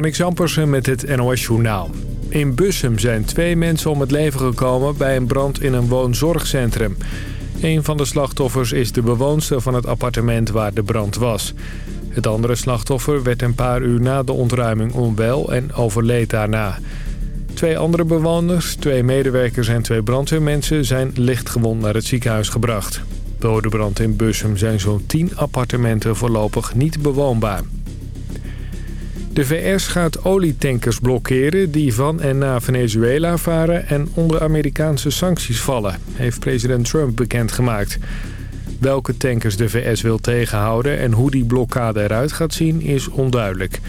Annick Zampersen met het NOS-journaal. In Bussum zijn twee mensen om het leven gekomen bij een brand in een woonzorgcentrum. Een van de slachtoffers is de bewoonster van het appartement waar de brand was. Het andere slachtoffer werd een paar uur na de ontruiming onwel en overleed daarna. Twee andere bewoners, twee medewerkers en twee brandweermensen zijn lichtgewond naar het ziekenhuis gebracht. Door de brand in Bussum zijn zo'n 10 appartementen voorlopig niet bewoonbaar. De VS gaat olietankers blokkeren die van en naar Venezuela varen en onder Amerikaanse sancties vallen, heeft president Trump bekendgemaakt. Welke tankers de VS wil tegenhouden en hoe die blokkade eruit gaat zien is onduidelijk.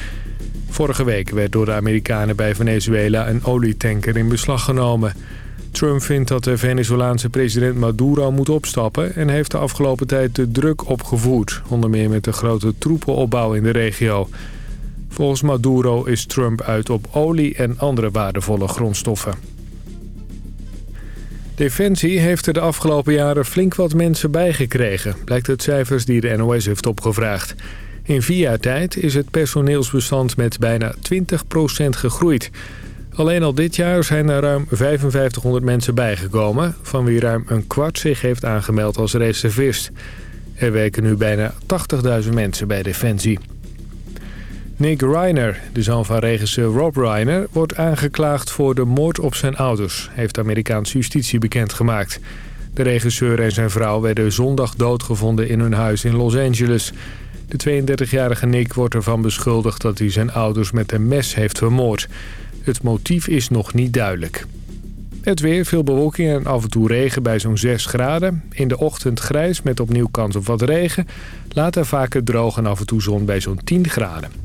Vorige week werd door de Amerikanen bij Venezuela een olietanker in beslag genomen. Trump vindt dat de Venezolaanse president Maduro moet opstappen... en heeft de afgelopen tijd de druk opgevoerd. Onder meer met de grote troepenopbouw in de regio. Volgens Maduro is Trump uit op olie en andere waardevolle grondstoffen. Defensie heeft er de afgelopen jaren flink wat mensen bijgekregen... blijkt uit cijfers die de NOS heeft opgevraagd. In vier jaar tijd is het personeelsbestand met bijna 20% gegroeid. Alleen al dit jaar zijn er ruim 5500 mensen bijgekomen... van wie ruim een kwart zich heeft aangemeld als reservist. Er werken nu bijna 80.000 mensen bij Defensie. Nick Reiner, de zoon van regisseur Rob Reiner... wordt aangeklaagd voor de moord op zijn ouders... heeft de Amerikaanse justitie bekendgemaakt. De regisseur en zijn vrouw werden zondag doodgevonden in hun huis in Los Angeles. De 32-jarige Nick wordt ervan beschuldigd dat hij zijn ouders met een mes heeft vermoord. Het motief is nog niet duidelijk. Het weer, veel bewolking en af en toe regen bij zo'n 6 graden. In de ochtend grijs met opnieuw kans op wat regen. Later vaker droog en af en toe zon bij zo'n 10 graden.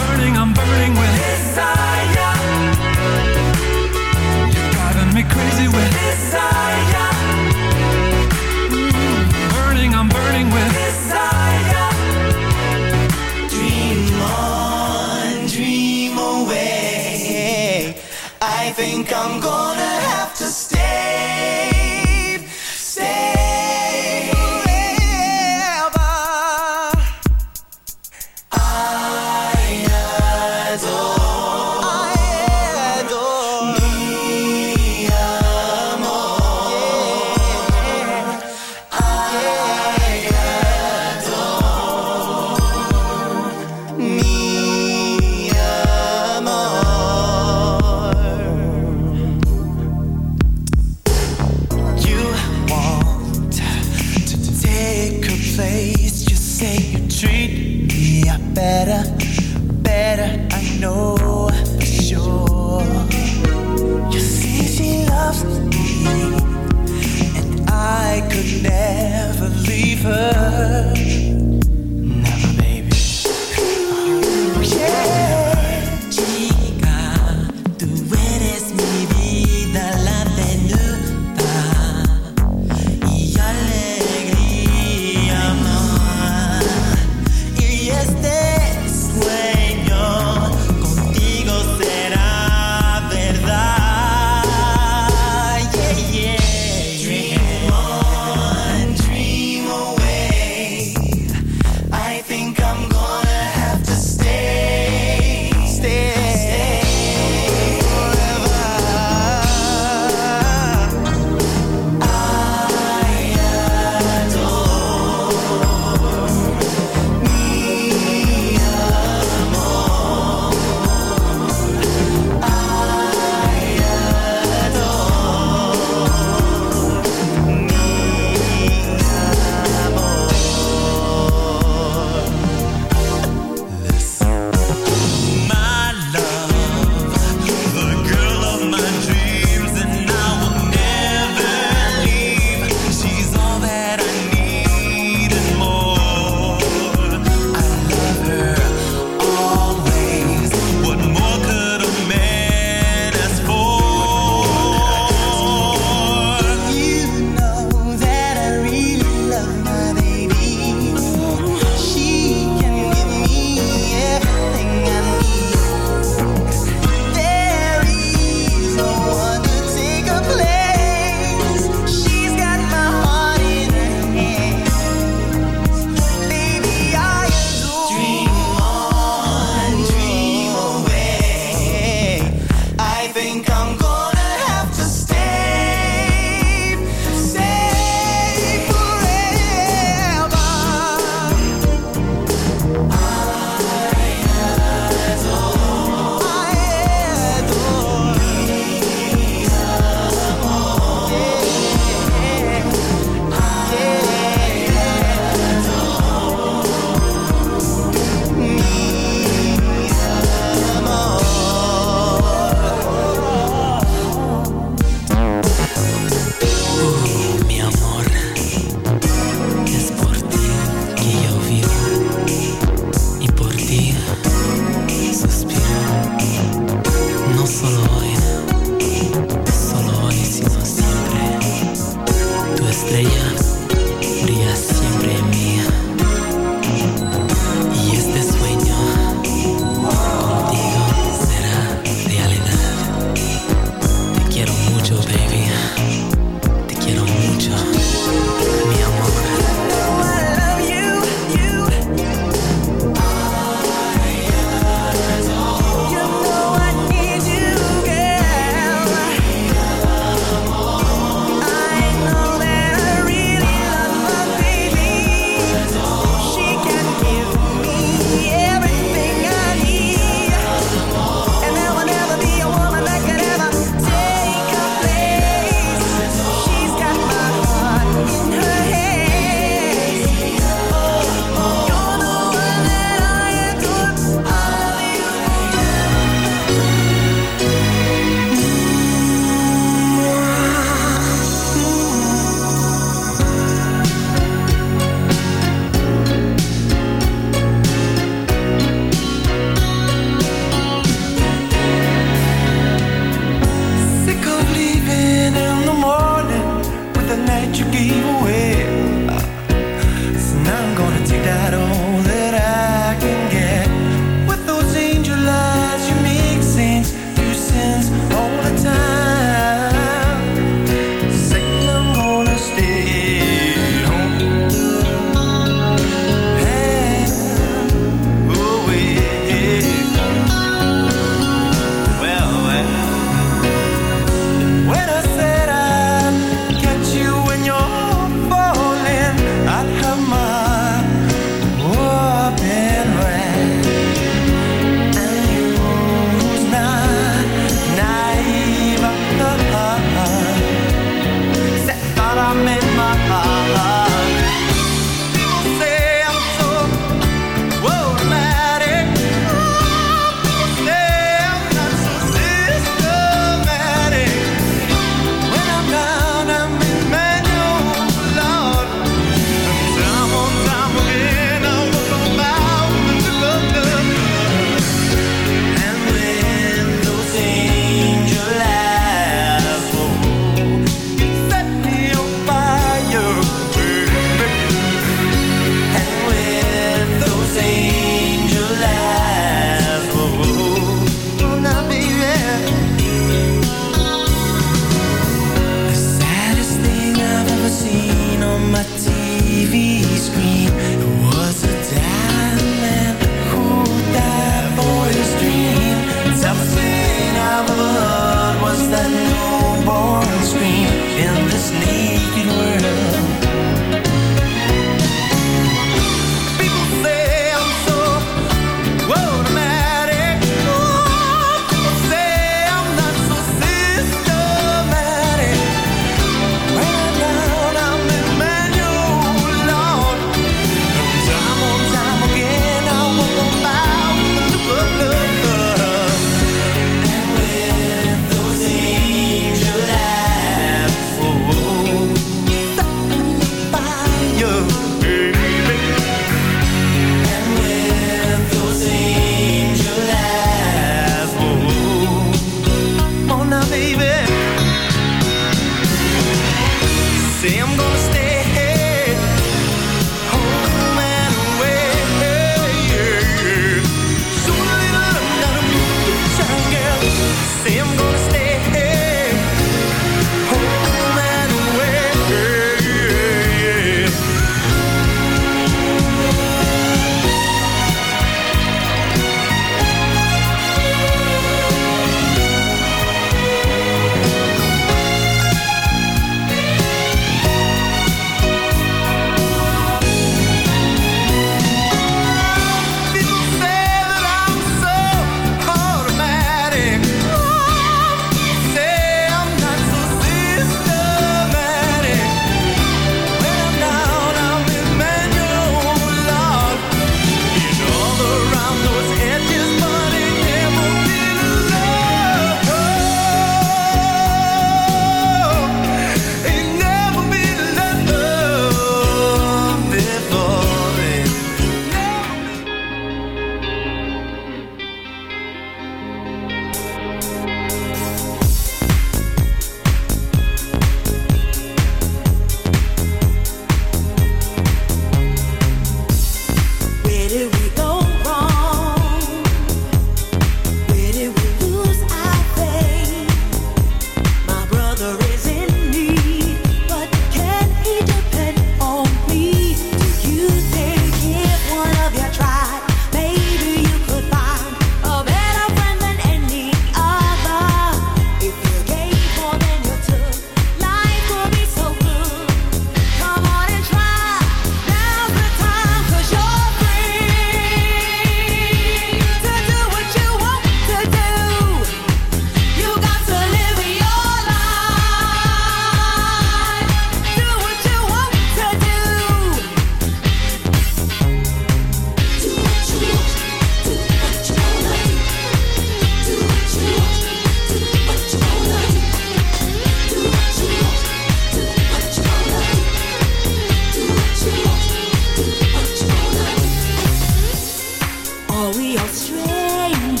we are strangers?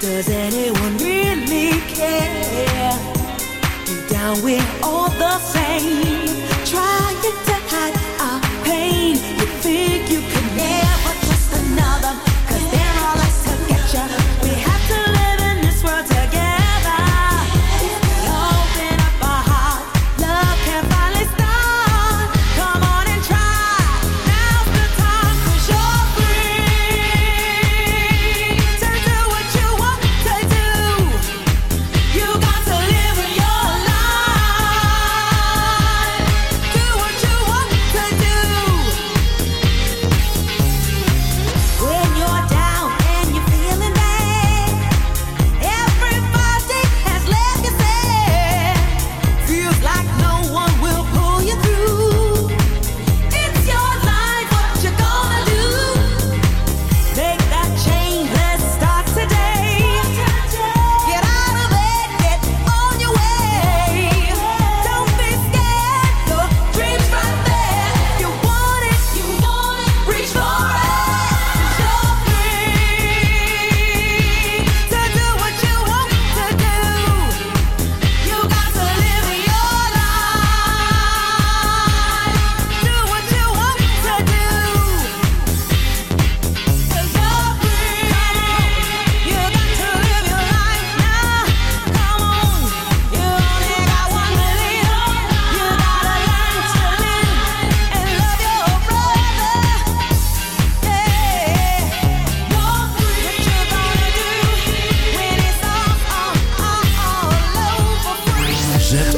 Does anyone?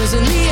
in the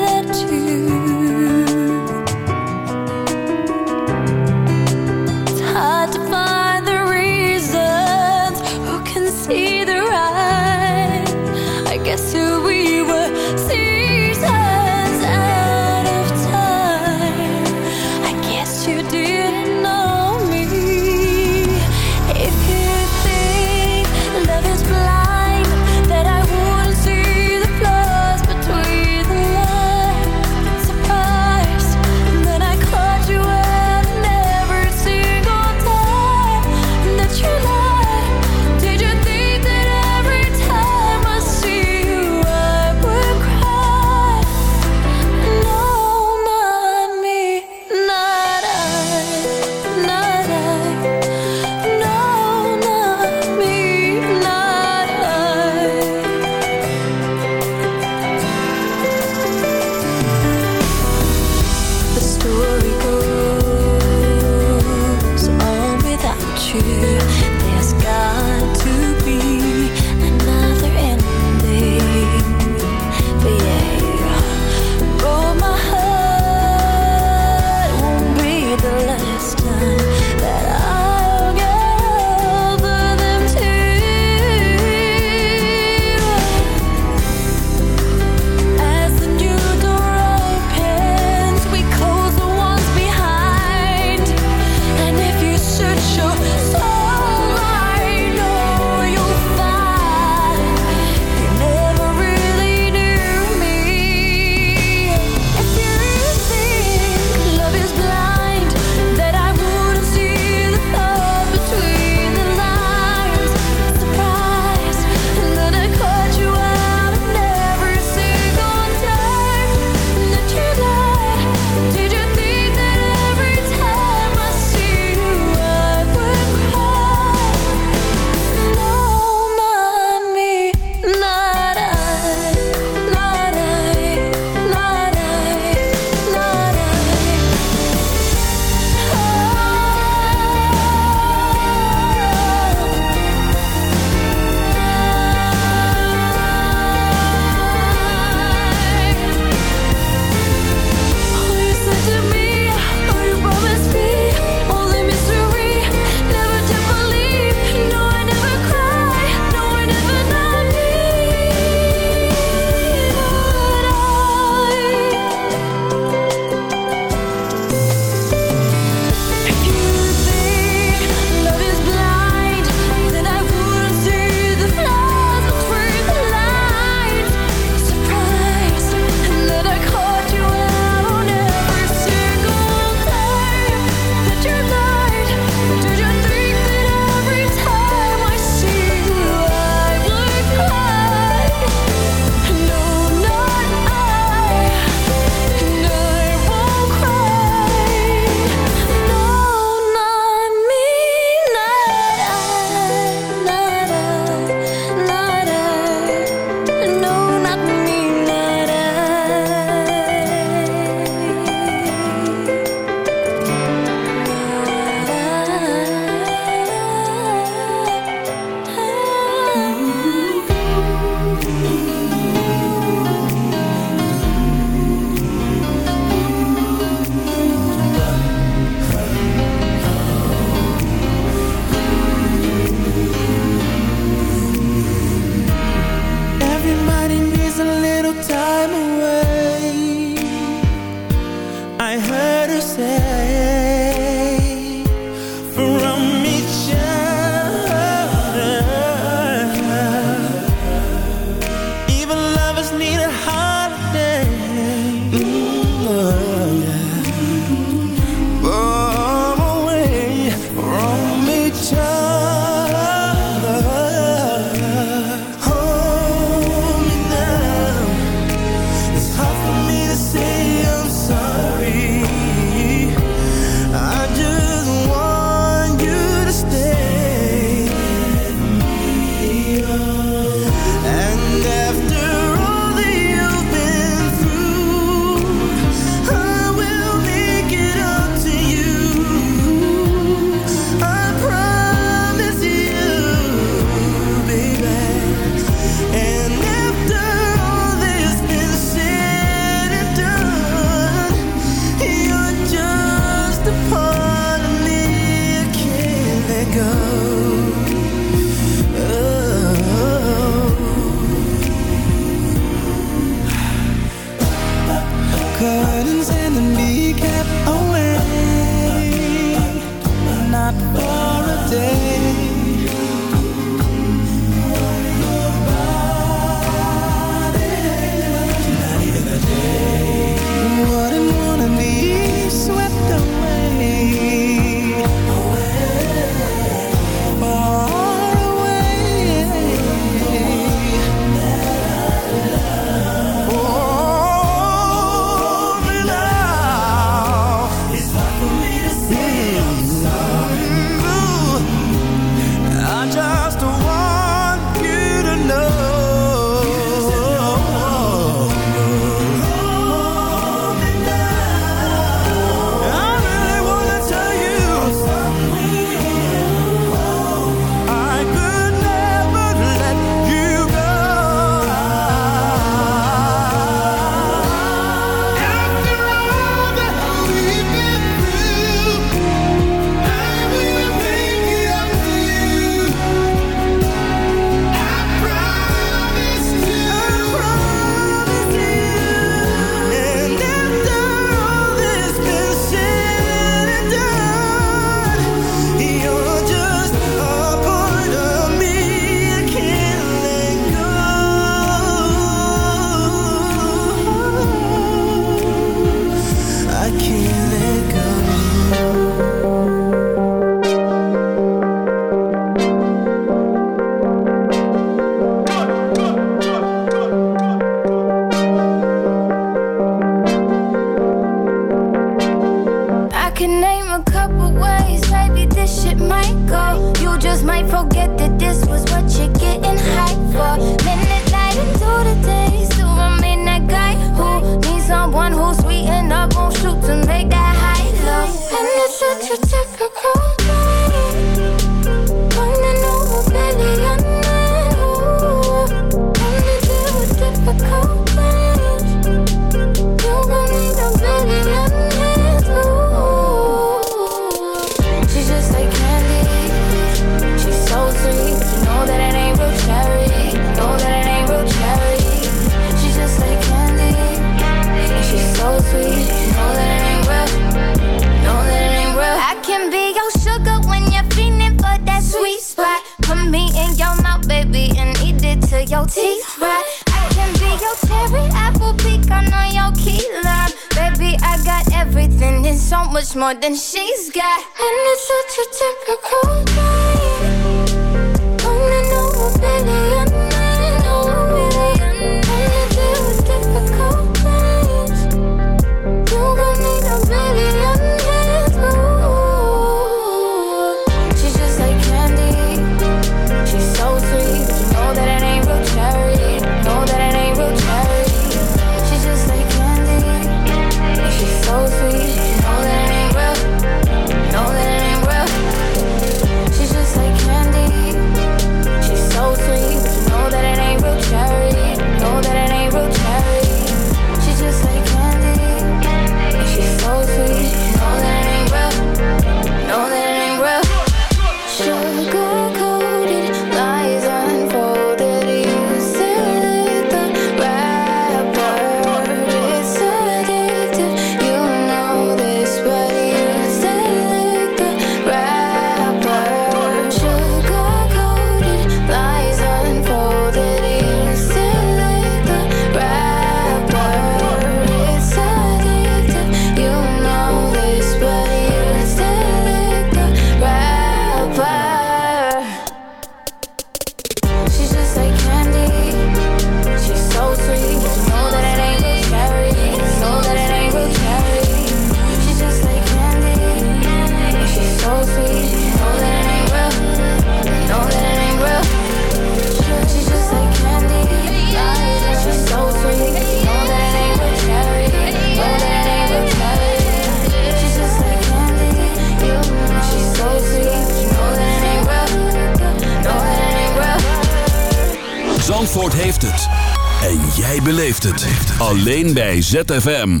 Alleen bij ZFM.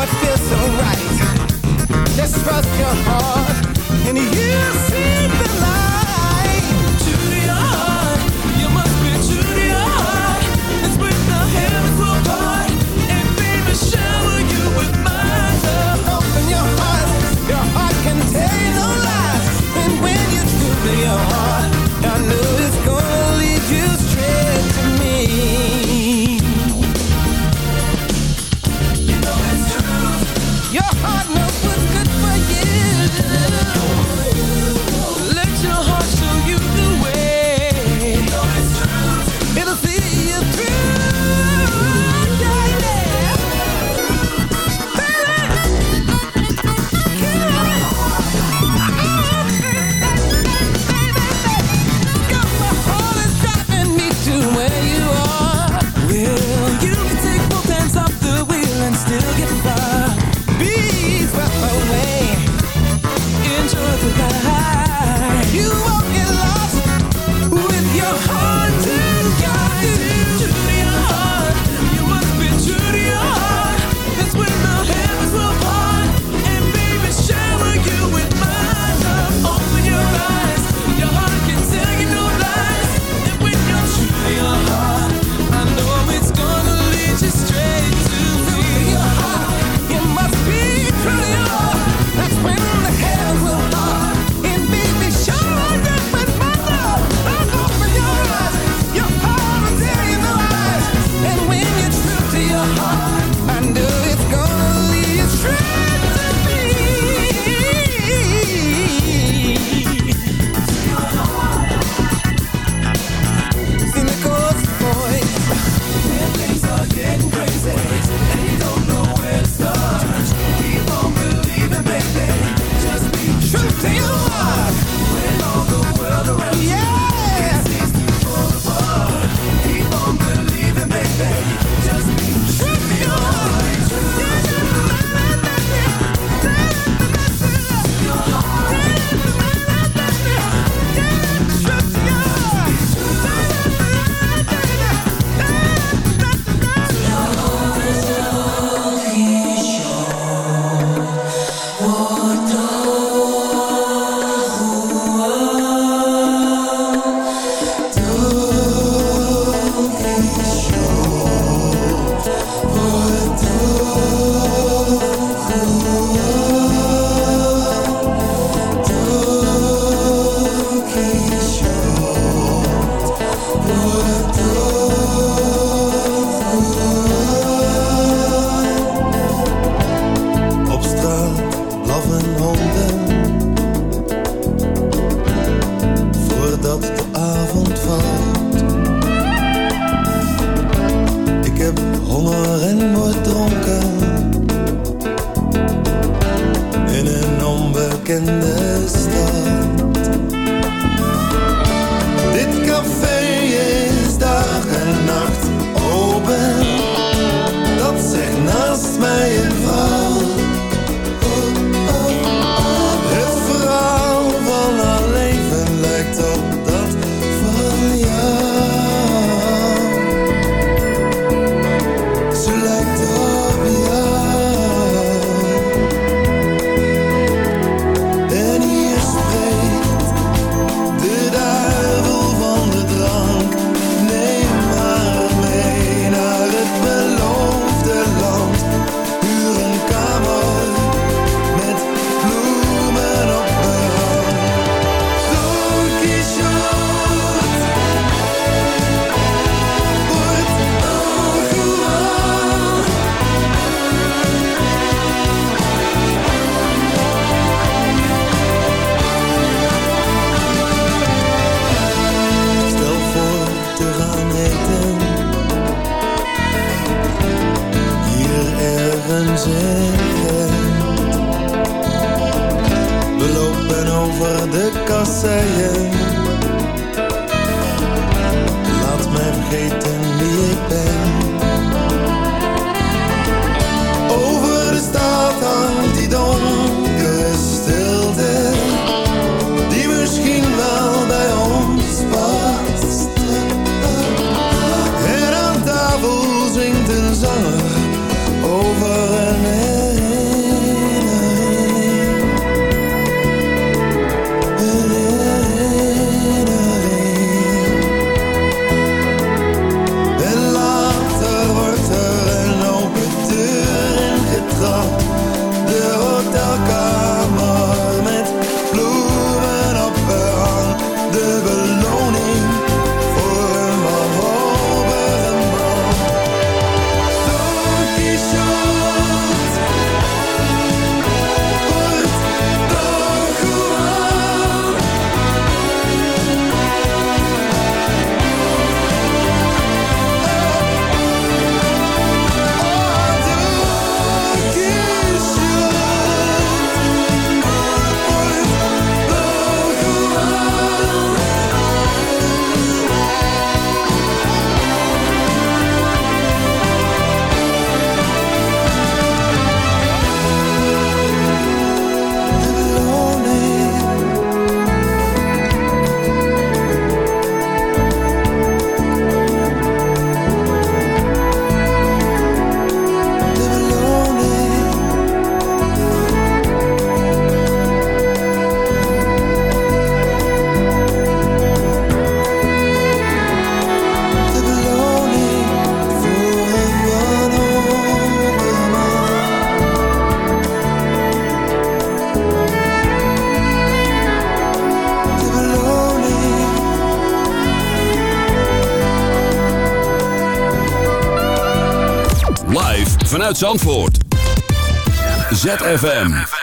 what feels so right. Let's trust your heart. Zandvoort. ZFM.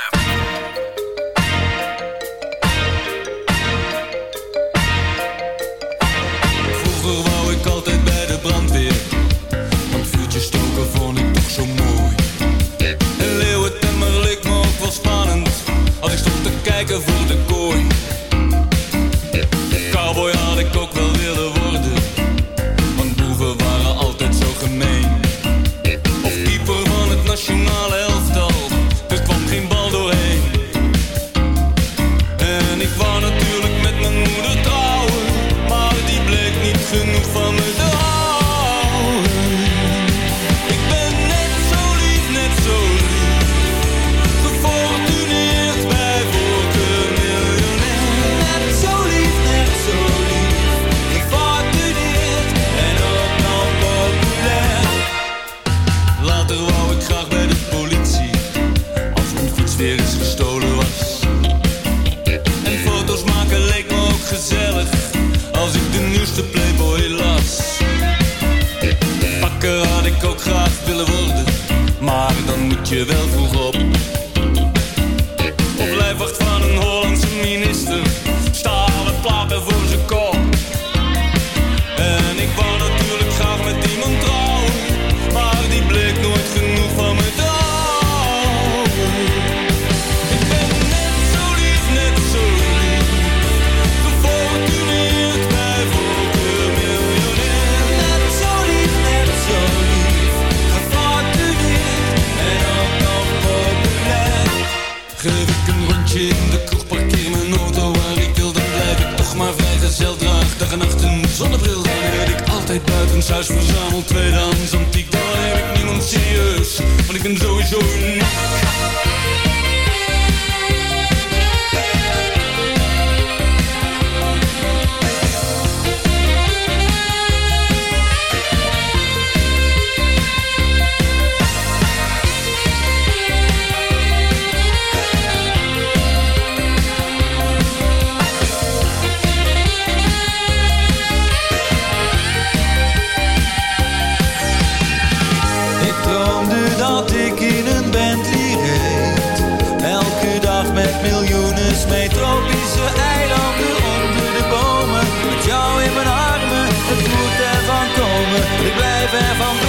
Ik blijf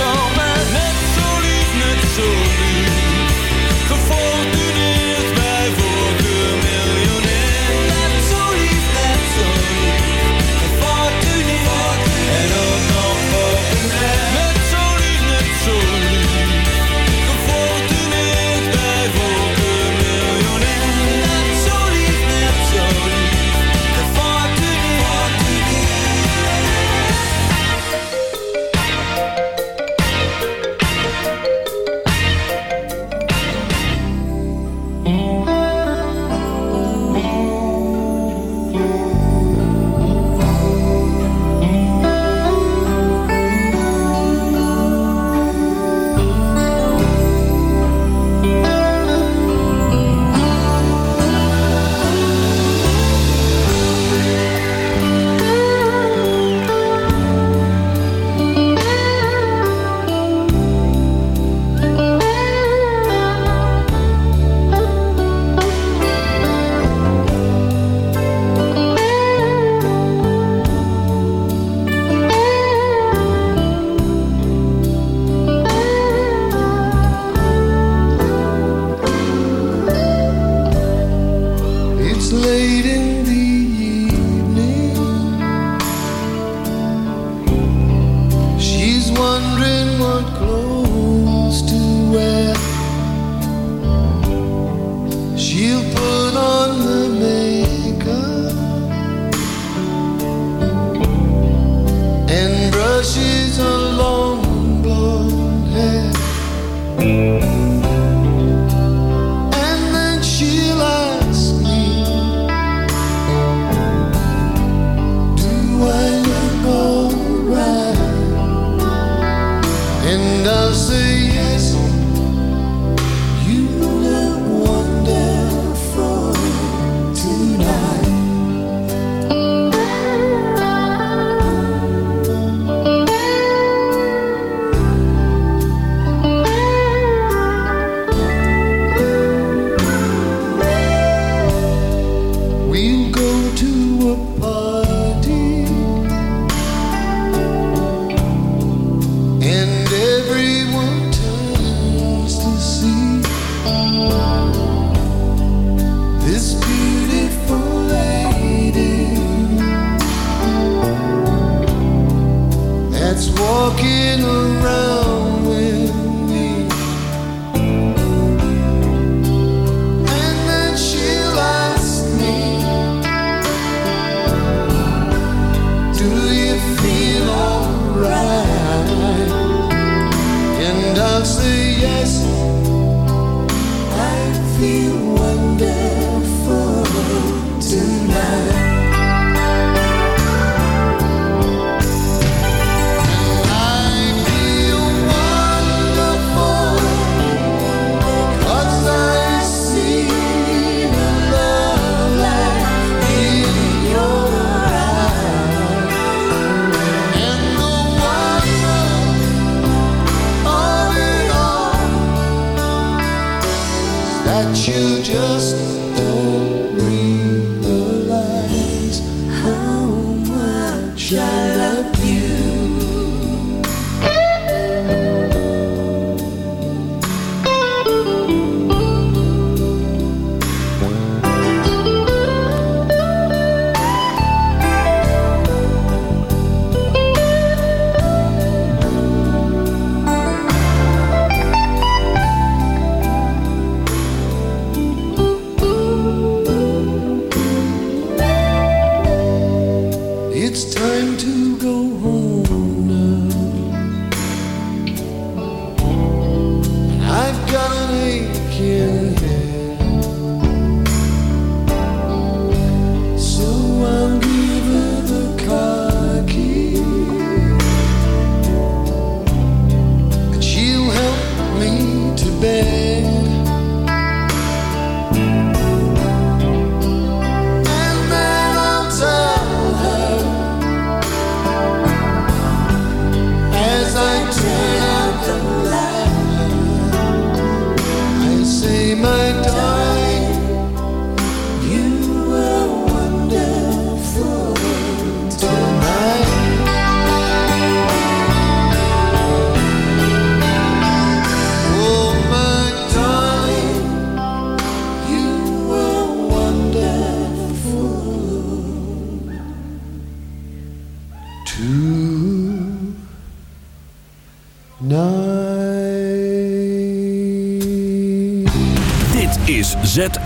love.